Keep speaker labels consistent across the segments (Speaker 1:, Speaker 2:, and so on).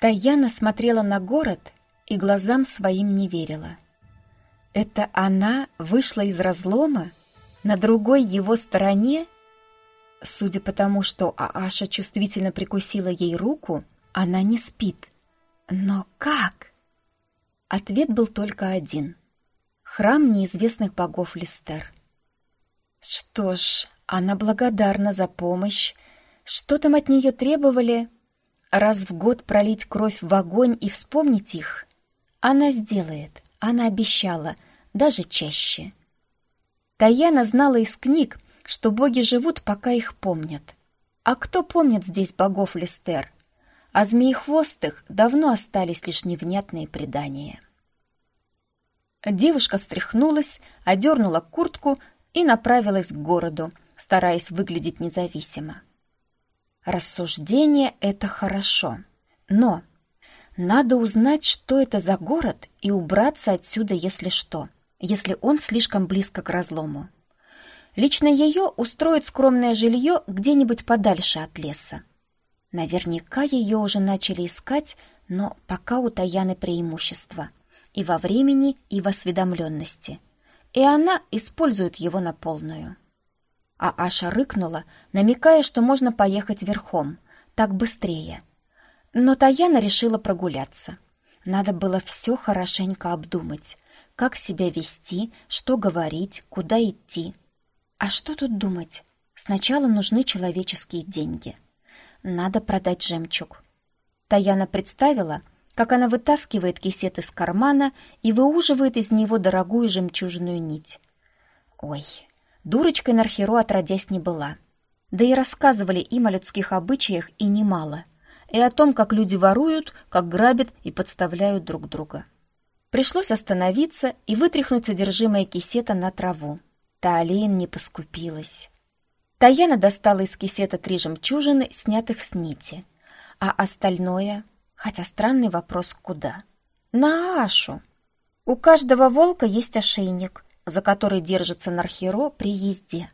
Speaker 1: Таяна смотрела на город и глазам своим не верила. Это она вышла из разлома? На другой его стороне? Судя по тому, что Ааша чувствительно прикусила ей руку, она не спит. Но как? Ответ был только один. Храм неизвестных богов Листер. Что ж, она благодарна за помощь. Что там от нее требовали? Раз в год пролить кровь в огонь и вспомнить их? Она сделает, она обещала, даже чаще. Таяна знала из книг, что боги живут, пока их помнят. А кто помнит здесь богов Листер? А змеихвостых давно остались лишь невнятные предания. Девушка встряхнулась, одернула куртку и направилась к городу, стараясь выглядеть независимо. Рассуждение — это хорошо, но надо узнать, что это за город, и убраться отсюда, если что, если он слишком близко к разлому. Лично ее устроит скромное жилье где-нибудь подальше от леса. Наверняка ее уже начали искать, но пока у Таяны преимущество и во времени, и в осведомленности. И она использует его на полную. А Аша рыкнула, намекая, что можно поехать верхом, так быстрее. Но Таяна решила прогуляться. Надо было все хорошенько обдумать, как себя вести, что говорить, куда идти. А что тут думать? Сначала нужны человеческие деньги. Надо продать жемчуг. Таяна представила, как она вытаскивает кисет из кармана и выуживает из него дорогую жемчужную нить. Ой, дурочкой Нархеру отродясь не была. Да и рассказывали им о людских обычаях и немало. И о том, как люди воруют, как грабят и подставляют друг друга. Пришлось остановиться и вытряхнуть содержимое кисета на траву. Таолейн не поскупилась. Таяна достала из кисета три жемчужины, снятых с нити. А остальное... Хотя странный вопрос, куда? На Ашу. У каждого волка есть ошейник, за который держится Нархеро при езде.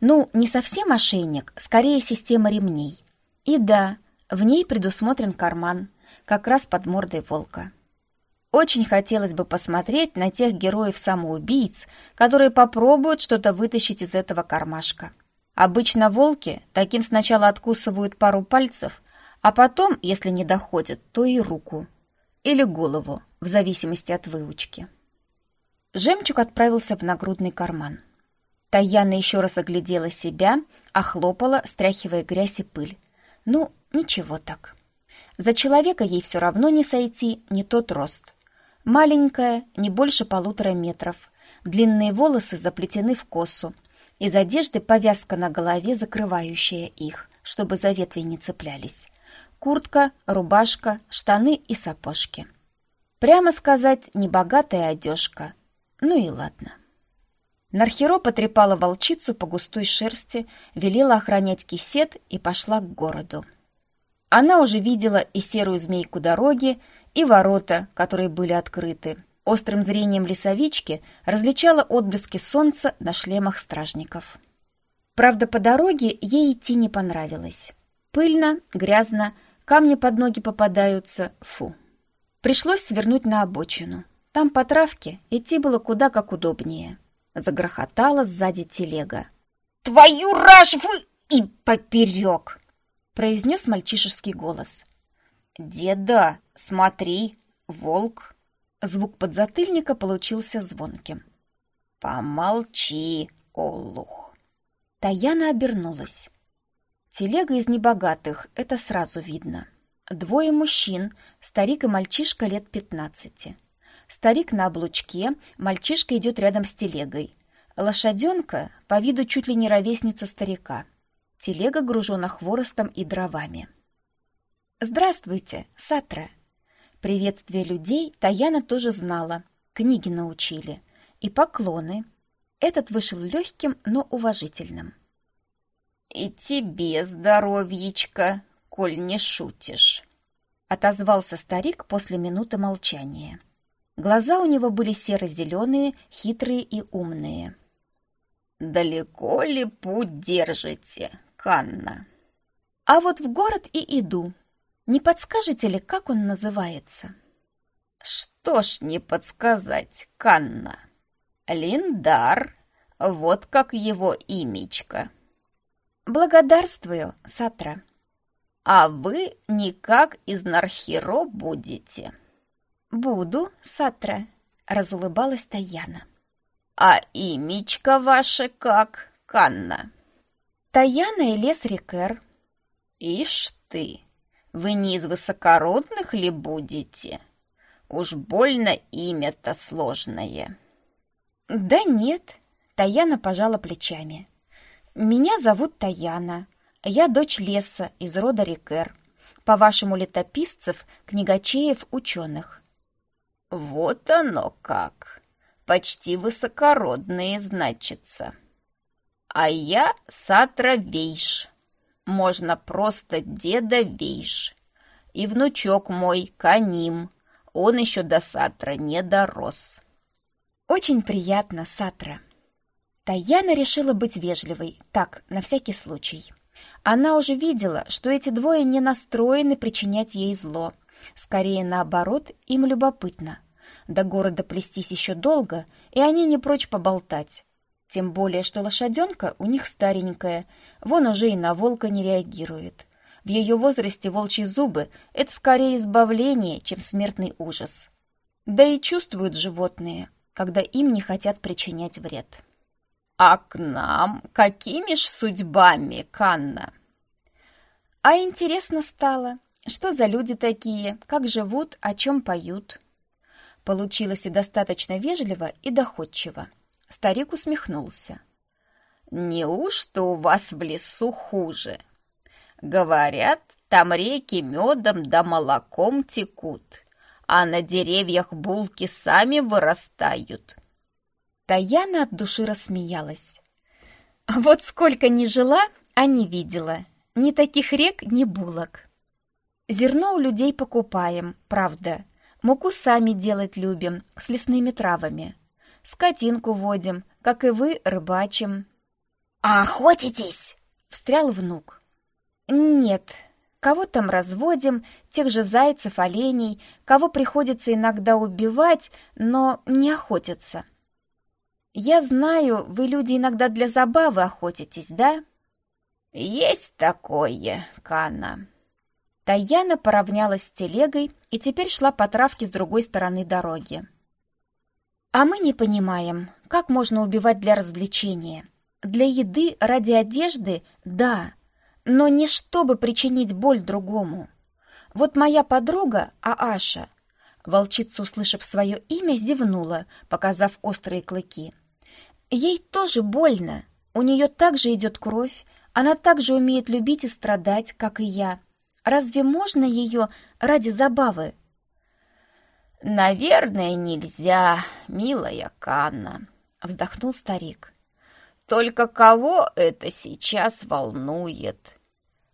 Speaker 1: Ну, не совсем ошейник, скорее система ремней. И да, в ней предусмотрен карман, как раз под мордой волка. Очень хотелось бы посмотреть на тех героев-самоубийц, которые попробуют что-то вытащить из этого кармашка. Обычно волки таким сначала откусывают пару пальцев, а потом, если не доходят, то и руку. Или голову, в зависимости от выучки. Жемчуг отправился в нагрудный карман. Таяна еще раз оглядела себя, охлопала, стряхивая грязь и пыль. Ну, ничего так. За человека ей все равно не сойти, не тот рост. Маленькая, не больше полутора метров. Длинные волосы заплетены в косу. Из одежды повязка на голове, закрывающая их, чтобы за ветви не цеплялись. Куртка, рубашка, штаны и сапожки. Прямо сказать, небогатая одежка. Ну и ладно. Нархеро потрепала волчицу по густой шерсти, велела охранять кисет и пошла к городу. Она уже видела и серую змейку дороги, и ворота, которые были открыты. Острым зрением лесовички различала отблески солнца на шлемах стражников. Правда, по дороге ей идти не понравилось. Пыльно, грязно, камни под ноги попадаются, фу. Пришлось свернуть на обочину. Там по травке идти было куда как удобнее. Загрохотала сзади телега.
Speaker 2: «Твою раж вы и поперек!»
Speaker 1: произнес мальчишеский голос.
Speaker 2: «Деда, смотри, волк!»
Speaker 1: Звук подзатыльника получился звонким.
Speaker 2: «Помолчи, Олух!»
Speaker 1: Таяна обернулась. Телега из небогатых, это сразу видно. Двое мужчин, старик и мальчишка лет пятнадцати. Старик на облучке, мальчишка идет рядом с телегой. Лошаденка по виду чуть ли не ровесница старика. Телега гружена хворостом и дровами. «Здравствуйте, Сатра!» Приветствие людей Таяна тоже знала, книги научили. И поклоны. Этот вышел легким, но уважительным.
Speaker 2: «И тебе здоровьечко, коль не шутишь!»
Speaker 1: Отозвался старик после минуты молчания. Глаза у него были серо-зеленые, хитрые и умные.
Speaker 2: «Далеко ли путь держите, Канна?»
Speaker 1: «А вот в город и иду», Не подскажете ли, как он называется?
Speaker 2: Что ж не подсказать, Канна? Линдар, вот как его имечко.
Speaker 1: Благодарствую, Сатра.
Speaker 2: А вы никак из Нархиро будете.
Speaker 1: Буду, Сатра, разулыбалась Таяна.
Speaker 2: А имечко ваше как, Канна?
Speaker 1: Таяна и Лес Рикер.
Speaker 2: Ишь ты, вы не из высокородных ли будете? Уж больно имя-то сложное.
Speaker 1: Да нет, Таяна пожала плечами. Меня зовут Таяна. Я дочь Леса из рода Рикер. По-вашему, летописцев, книгачеев, ученых.
Speaker 2: Вот оно как. Почти высокородные, значится. А я Сатра Вейш. Можно просто деда Вейш. И внучок мой Каним. Он еще до Сатра не дорос.
Speaker 1: Очень приятно, Сатра. Таяна решила быть вежливой, так, на всякий случай. Она уже видела, что эти двое не настроены причинять ей зло. Скорее, наоборот, им любопытно. До города плестись еще долго, и они не прочь поболтать. Тем более, что лошаденка у них старенькая, вон уже и на волка не реагирует. В ее возрасте волчьи зубы — это скорее избавление, чем смертный ужас. Да и чувствуют животные, когда им не хотят причинять вред.
Speaker 2: «А к нам какими ж судьбами, Канна?»
Speaker 1: А интересно стало, что за люди такие, как живут, о чем поют. Получилось и достаточно вежливо и доходчиво. Старик усмехнулся.
Speaker 2: «Неужто у вас в лесу хуже? Говорят, там реки медом да молоком текут, а на деревьях булки сами вырастают».
Speaker 1: Таяна от души рассмеялась. Вот сколько ни жила, а не видела. Ни таких рек, ни булок. Зерно у людей покупаем, правда. Муку сами делать любим, с лесными травами. Скотинку водим, как и вы, рыбачим.
Speaker 3: «А охотитесь?»
Speaker 1: — встрял внук. «Нет, кого там разводим, тех же зайцев, оленей, кого приходится иногда убивать, но не охотятся». «Я знаю, вы, люди, иногда для забавы охотитесь, да?»
Speaker 2: «Есть такое, Кана».
Speaker 1: Таяна поравнялась с телегой и теперь шла по травке с другой стороны дороги. «А мы не понимаем, как можно убивать для развлечения. Для еды, ради одежды — да, но не чтобы причинить боль другому. Вот моя подруга Ааша...» Волчица, услышав свое имя, зевнула, показав острые клыки. Ей тоже больно. У нее также идет кровь. Она также умеет любить и страдать, как и я. Разве можно ее ради забавы?
Speaker 2: «Наверное, нельзя, милая Канна», — вздохнул старик. «Только кого это сейчас волнует?»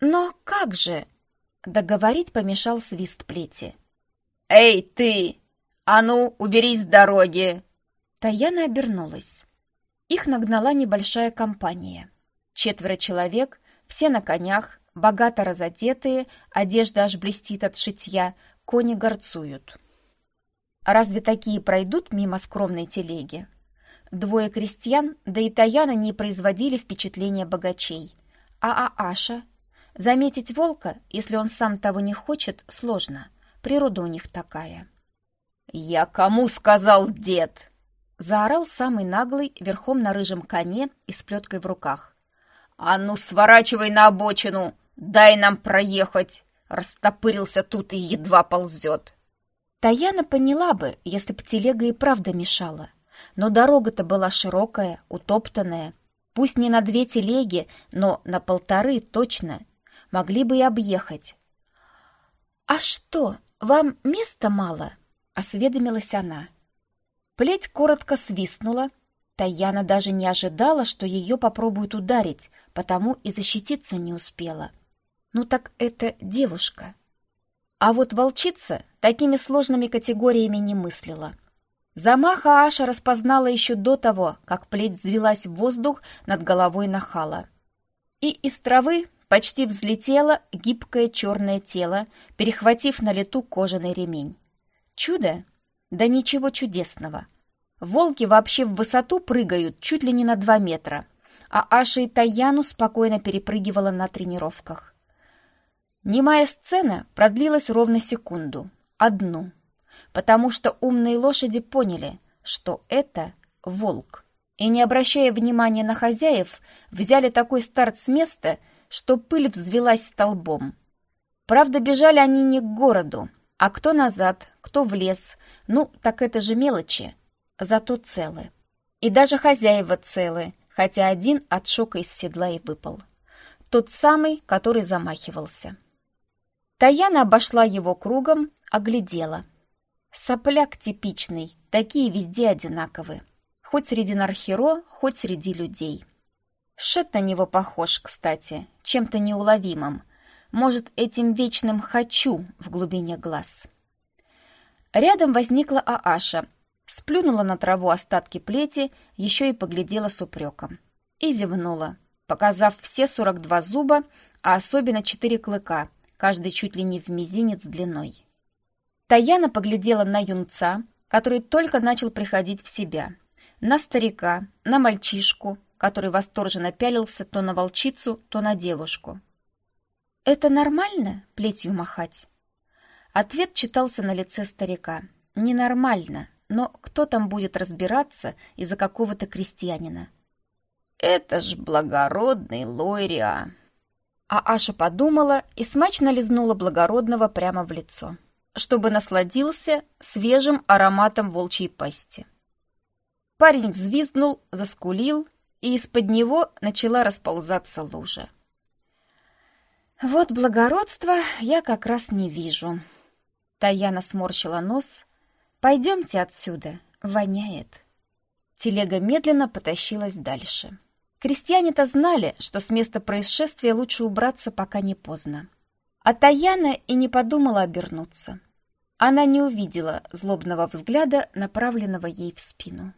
Speaker 1: «Но как же?» — договорить помешал свист плети.
Speaker 2: «Эй, ты! А ну, уберись с дороги!»
Speaker 1: Таяна обернулась. Их нагнала небольшая компания. Четверо человек, все на конях, богато разодетые, одежда аж блестит от шитья, кони горцуют. Разве такие пройдут мимо скромной телеги? Двое крестьян, да и Таяна не производили впечатления богачей. А Ааша? Заметить волка, если он сам того не хочет, сложно. Природа у них такая.
Speaker 2: «Я кому сказал, дед?»
Speaker 1: Заорал самый наглый верхом на рыжем коне и с плеткой в руках.
Speaker 2: «А ну, сворачивай на обочину! Дай нам проехать!» Растопырился тут и едва ползет.
Speaker 1: Таяна поняла бы, если бы телега и правда мешала. Но дорога-то была широкая, утоптанная. Пусть не на две телеги, но на полторы точно. Могли бы и объехать. «А что, вам места мало?» — осведомилась она. Плеть коротко свистнула. Таяна даже не ожидала, что ее попробуют ударить, потому и защититься не успела. Ну так это девушка. А вот волчица такими сложными категориями не мыслила. Замаха Аша распознала еще до того, как плеть взвелась в воздух над головой нахала. И из травы почти взлетело гибкое черное тело, перехватив на лету кожаный ремень. Чудо? Да ничего чудесного. Волки вообще в высоту прыгают чуть ли не на два метра, а Аша и Таяну спокойно перепрыгивала на тренировках. Немая сцена продлилась ровно секунду. Одну. Потому что умные лошади поняли, что это волк. И, не обращая внимания на хозяев, взяли такой старт с места, что пыль взвелась столбом. Правда, бежали они не к городу, а кто назад, кто в лес. Ну, так это же мелочи. Зато целы. И даже хозяева целы, хотя один от шока из седла и выпал. Тот самый, который замахивался. Таяна обошла его кругом, оглядела. Сопляк типичный, такие везде одинаковые. Хоть среди нархеро, хоть среди людей. Шет на него похож, кстати, чем-то неуловимым. Может, этим вечным «хочу» в глубине глаз. Рядом возникла Ааша, сплюнула на траву остатки плети, еще и поглядела с упреком. И зевнула, показав все 42 зуба, а особенно четыре клыка, каждый чуть ли не в мизинец длиной. Таяна поглядела на юнца, который только начал приходить в себя, на старика, на мальчишку, который восторженно пялился то на волчицу, то на девушку. «Это нормально, плетью махать?» Ответ читался на лице старика. «Ненормально, но кто там будет разбираться из-за какого-то крестьянина?»
Speaker 2: «Это ж благородный Лойриа!»
Speaker 1: А Аша подумала и смачно лизнула благородного прямо в лицо, чтобы насладился свежим ароматом волчьей пасти. Парень взвизгнул, заскулил, и из-под него начала расползаться лужа. «Вот благородства я как раз не вижу». Таяна сморщила нос. «Пойдемте отсюда, воняет». Телега медленно потащилась дальше. Крестьяне-то знали, что с места происшествия лучше убраться, пока не поздно. А Таяна и не подумала обернуться. Она не увидела злобного взгляда, направленного ей в спину.